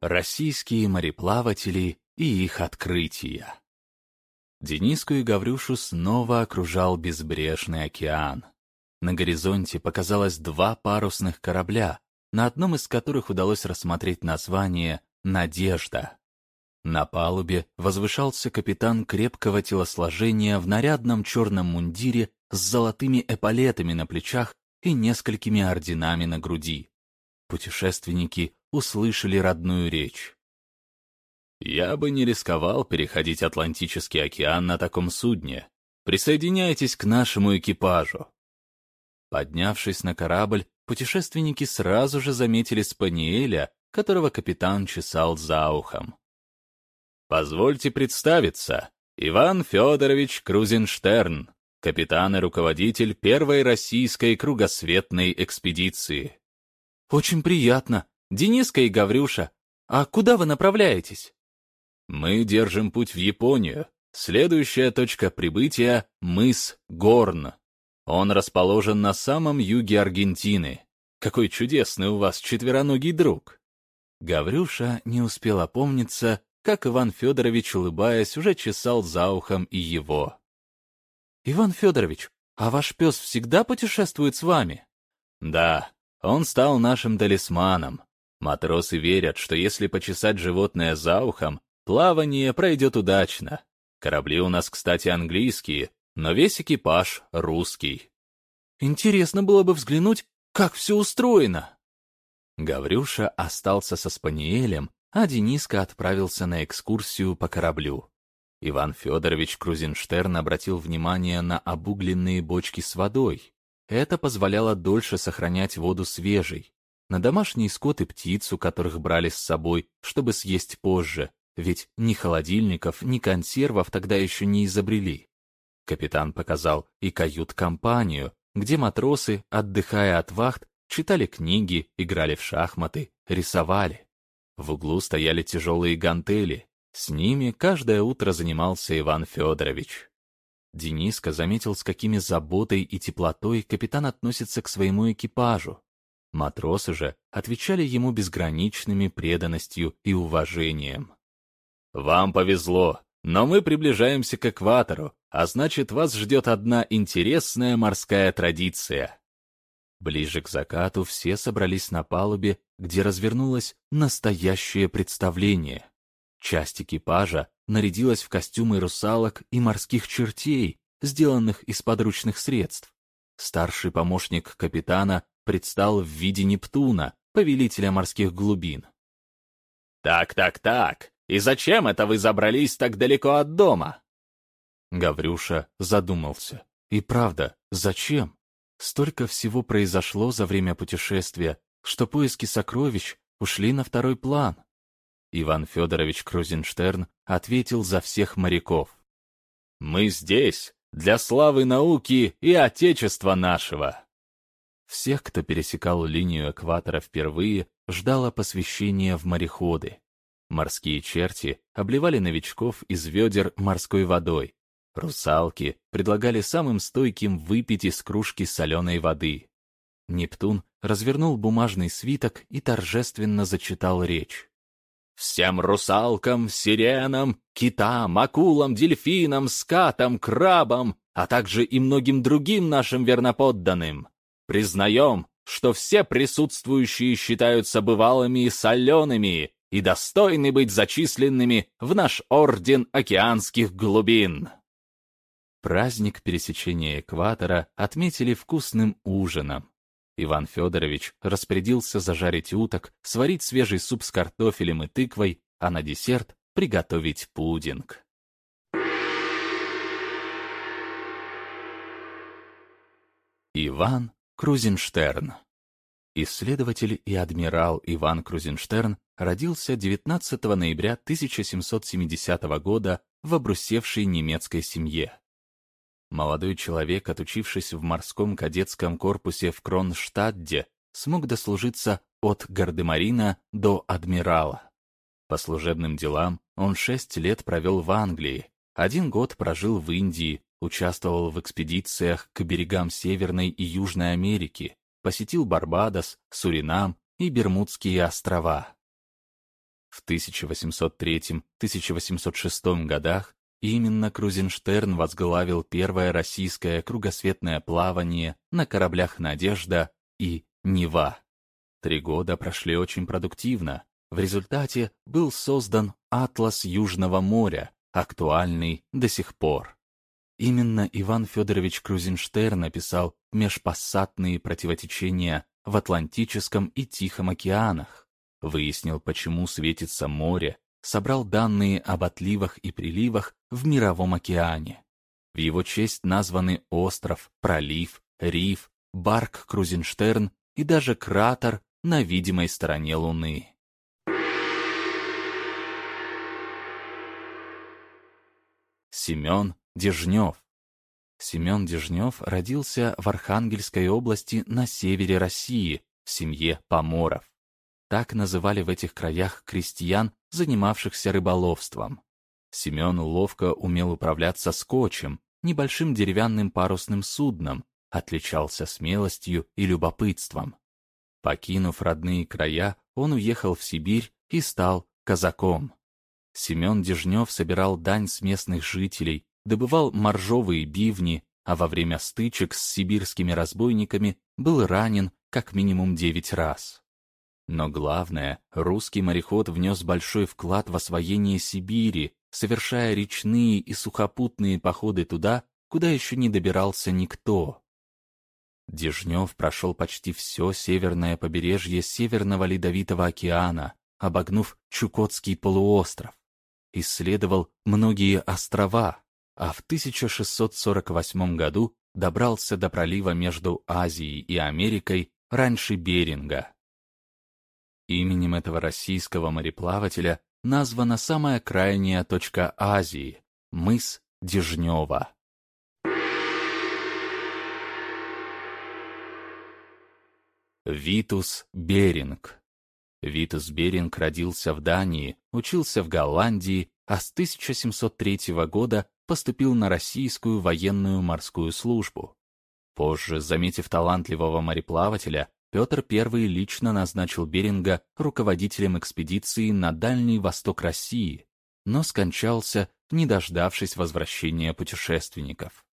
Российские мореплаватели и их открытия. Дениску и Гаврюшу снова окружал безбрежный океан. На горизонте показалось два парусных корабля, на одном из которых удалось рассмотреть название «Надежда». На палубе возвышался капитан крепкого телосложения в нарядном черном мундире с золотыми эполетами на плечах и несколькими орденами на груди. Путешественники услышали родную речь. «Я бы не рисковал переходить Атлантический океан на таком судне. Присоединяйтесь к нашему экипажу». Поднявшись на корабль, путешественники сразу же заметили Спаниеля, которого капитан чесал за ухом. «Позвольте представиться, Иван Федорович Крузенштерн, капитан и руководитель первой российской кругосветной экспедиции». «Очень приятно. Дениска и Гаврюша. А куда вы направляетесь?» Мы держим путь в Японию. Следующая точка прибытия — мыс Горн. Он расположен на самом юге Аргентины. Какой чудесный у вас четвероногий друг. Гаврюша не успел опомниться, как Иван Федорович, улыбаясь, уже чесал за ухом и его. «Иван Федорович, а ваш пес всегда путешествует с вами?» «Да, он стал нашим талисманом. Матросы верят, что если почесать животное за ухом, Плавание пройдет удачно. Корабли у нас, кстати, английские, но весь экипаж русский. Интересно было бы взглянуть, как все устроено. Гаврюша остался со Спаниелем, а Дениска отправился на экскурсию по кораблю. Иван Федорович Крузенштерн обратил внимание на обугленные бочки с водой. Это позволяло дольше сохранять воду свежей. На домашний скот и птицу, которых брали с собой, чтобы съесть позже, ведь ни холодильников, ни консервов тогда еще не изобрели. Капитан показал и кают-компанию, где матросы, отдыхая от вахт, читали книги, играли в шахматы, рисовали. В углу стояли тяжелые гантели. С ними каждое утро занимался Иван Федорович. Дениска заметил, с какими заботой и теплотой капитан относится к своему экипажу. Матросы же отвечали ему безграничными преданностью и уважением. Вам повезло, но мы приближаемся к экватору, а значит, вас ждет одна интересная морская традиция. Ближе к закату все собрались на палубе, где развернулось настоящее представление. Часть экипажа нарядилась в костюмы русалок и морских чертей, сделанных из подручных средств. Старший помощник капитана предстал в виде Нептуна, повелителя морских глубин. «Так, так, так, и зачем это вы забрались так далеко от дома?» Гаврюша задумался. И правда, зачем? Столько всего произошло за время путешествия, что поиски сокровищ ушли на второй план. Иван Федорович Крузенштерн ответил за всех моряков. «Мы здесь для славы науки и Отечества нашего!» Всех, кто пересекал линию экватора впервые, ждало посвящение в мореходы. Морские черти обливали новичков из ведер морской водой. Русалки предлагали самым стойким выпить из кружки соленой воды. Нептун развернул бумажный свиток и торжественно зачитал речь. «Всем русалкам, сиренам, китам, акулам, дельфинам, скатам, крабам, а также и многим другим нашим верноподданным. Признаем, что все присутствующие считаются бывалыми и солеными, и достойны быть зачисленными в наш орден океанских глубин. Праздник пересечения экватора отметили вкусным ужином. Иван Федорович распорядился зажарить уток, сварить свежий суп с картофелем и тыквой, а на десерт приготовить пудинг. Иван Крузенштерн Исследователь и адмирал Иван Крузенштерн родился 19 ноября 1770 года в обрусевшей немецкой семье. Молодой человек, отучившись в морском кадетском корпусе в Кронштадте, смог дослужиться от гардемарина до адмирала. По служебным делам он шесть лет провел в Англии, один год прожил в Индии, участвовал в экспедициях к берегам Северной и Южной Америки, посетил Барбадос, Суринам и Бермудские острова. В 1803-1806 годах именно Крузенштерн возглавил первое российское кругосветное плавание на кораблях «Надежда» и «Нева». Три года прошли очень продуктивно. В результате был создан «Атлас Южного моря», актуальный до сих пор. Именно Иван Федорович Крузенштерн написал межпассатные противотечения в Атлантическом и Тихом океанах, выяснил, почему светится море, собрал данные об отливах и приливах в Мировом океане. В его честь названы остров, пролив, риф, барк Крузенштерн и даже кратер на видимой стороне Луны. Семен Дежнев Семен Дежнев родился в Архангельской области на севере России в семье поморов. Так называли в этих краях крестьян, занимавшихся рыболовством. Семен ловко умел управляться скотчем, небольшим деревянным парусным судном, отличался смелостью и любопытством. Покинув родные края, он уехал в Сибирь и стал казаком. Семен Дежнев собирал дань с местных жителей, добывал моржовые бивни, а во время стычек с сибирскими разбойниками был ранен как минимум девять раз. Но главное, русский мореход внес большой вклад в освоение Сибири, совершая речные и сухопутные походы туда, куда еще не добирался никто. Дежнев прошел почти все северное побережье Северного Ледовитого океана, обогнув Чукотский полуостров. Исследовал многие острова, а в 1648 году добрался до пролива между Азией и Америкой раньше Беринга. Именем этого российского мореплавателя названа самая крайняя точка Азии – мыс Дежнева. Витус Беринг Витус Беринг родился в Дании, учился в Голландии, а с 1703 года поступил на российскую военную морскую службу. Позже, заметив талантливого мореплавателя, Петр I лично назначил Беринга руководителем экспедиции на Дальний Восток России, но скончался, не дождавшись возвращения путешественников.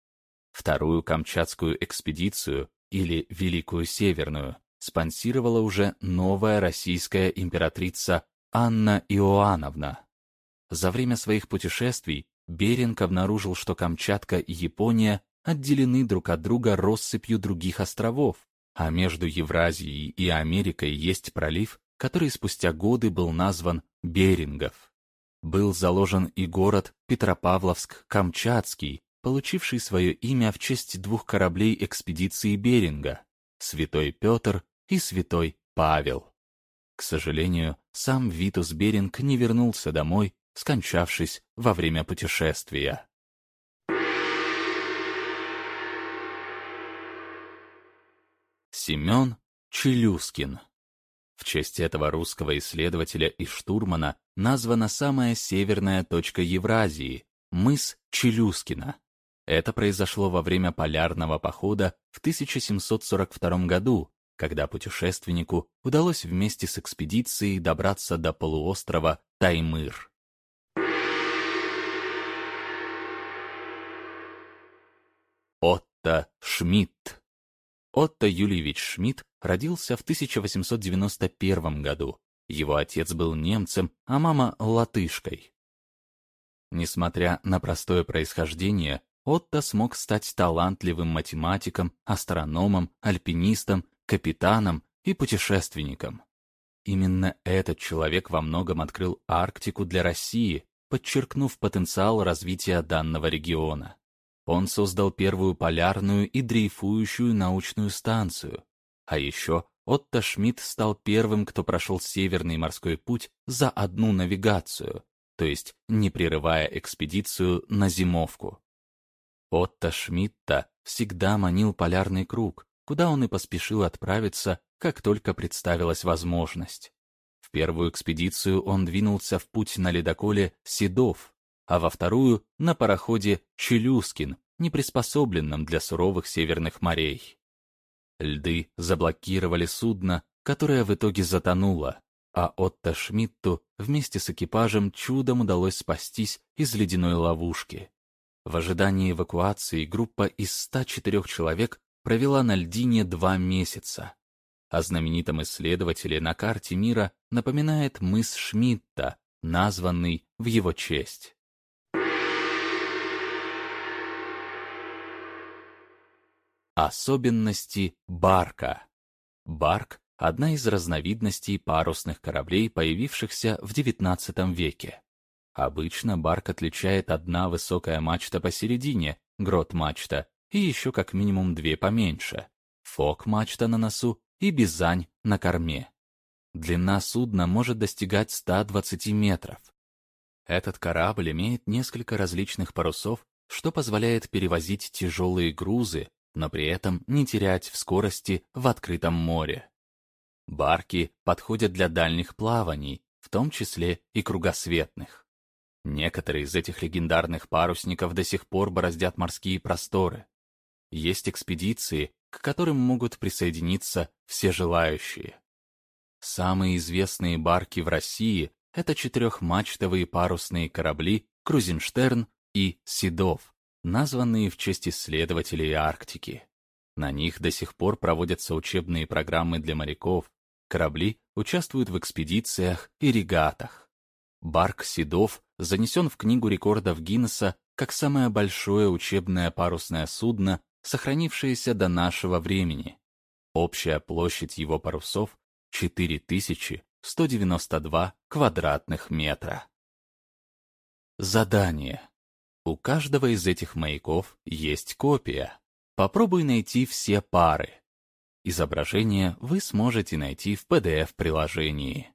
Вторую Камчатскую экспедицию, или Великую Северную, спонсировала уже новая российская императрица Анна Иоанновна. За время своих путешествий Беринг обнаружил, что Камчатка и Япония отделены друг от друга россыпью других островов, а между Евразией и Америкой есть пролив, который спустя годы был назван Берингов. Был заложен и город Петропавловск-Камчатский, получивший свое имя в честь двух кораблей экспедиции Беринга — Святой Петр и Святой Павел. К сожалению, сам Витус Беринг не вернулся домой, скончавшись во время путешествия. Семен Челюскин. В честь этого русского исследователя и штурмана названа самая северная точка Евразии – мыс Челюскина. Это произошло во время полярного похода в 1742 году, когда путешественнику удалось вместе с экспедицией добраться до полуострова Таймыр. Отто Шмидт Отто Юльевич Шмидт родился в 1891 году. Его отец был немцем, а мама — латышкой. Несмотря на простое происхождение, Отто смог стать талантливым математиком, астрономом, альпинистом, капитаном и путешественником. Именно этот человек во многом открыл Арктику для России, подчеркнув потенциал развития данного региона. Он создал первую полярную и дрейфующую научную станцию. А еще Отто Шмидт стал первым, кто прошел Северный морской путь за одну навигацию, то есть не прерывая экспедицию на зимовку. Отто Шмидта всегда манил полярный круг, куда он и поспешил отправиться, как только представилась возможность. В первую экспедицию он двинулся в путь на ледоколе «Седов», а во вторую — на пароходе «Челюскин», неприспособленном для суровых северных морей. Льды заблокировали судно, которое в итоге затонуло, а Отто Шмидту вместе с экипажем чудом удалось спастись из ледяной ловушки. В ожидании эвакуации группа из 104 человек провела на льдине два месяца. О знаменитом исследователе на карте мира напоминает мыс Шмидта, названный в его честь. Особенности барка. Барк – одна из разновидностей парусных кораблей, появившихся в XIX веке. Обычно барк отличает одна высокая мачта посередине, грот-мачта, и еще как минимум две поменьше, фок-мачта на носу и бизань на корме. Длина судна может достигать 120 метров. Этот корабль имеет несколько различных парусов, что позволяет перевозить тяжелые грузы, но при этом не терять в скорости в открытом море. Барки подходят для дальних плаваний, в том числе и кругосветных. Некоторые из этих легендарных парусников до сих пор бороздят морские просторы. Есть экспедиции, к которым могут присоединиться все желающие. Самые известные барки в России — это четырехмачтовые парусные корабли «Крузенштерн» и «Седов», названные в честь исследователей Арктики. На них до сих пор проводятся учебные программы для моряков, корабли участвуют в экспедициях и регатах. Барк Седов занесен в Книгу рекордов Гиннесса как самое большое учебное парусное судно, сохранившееся до нашего времени. Общая площадь его парусов 4192 квадратных метра. Задание. У каждого из этих маяков есть копия. Попробуй найти все пары. Изображение вы сможете найти в PDF-приложении.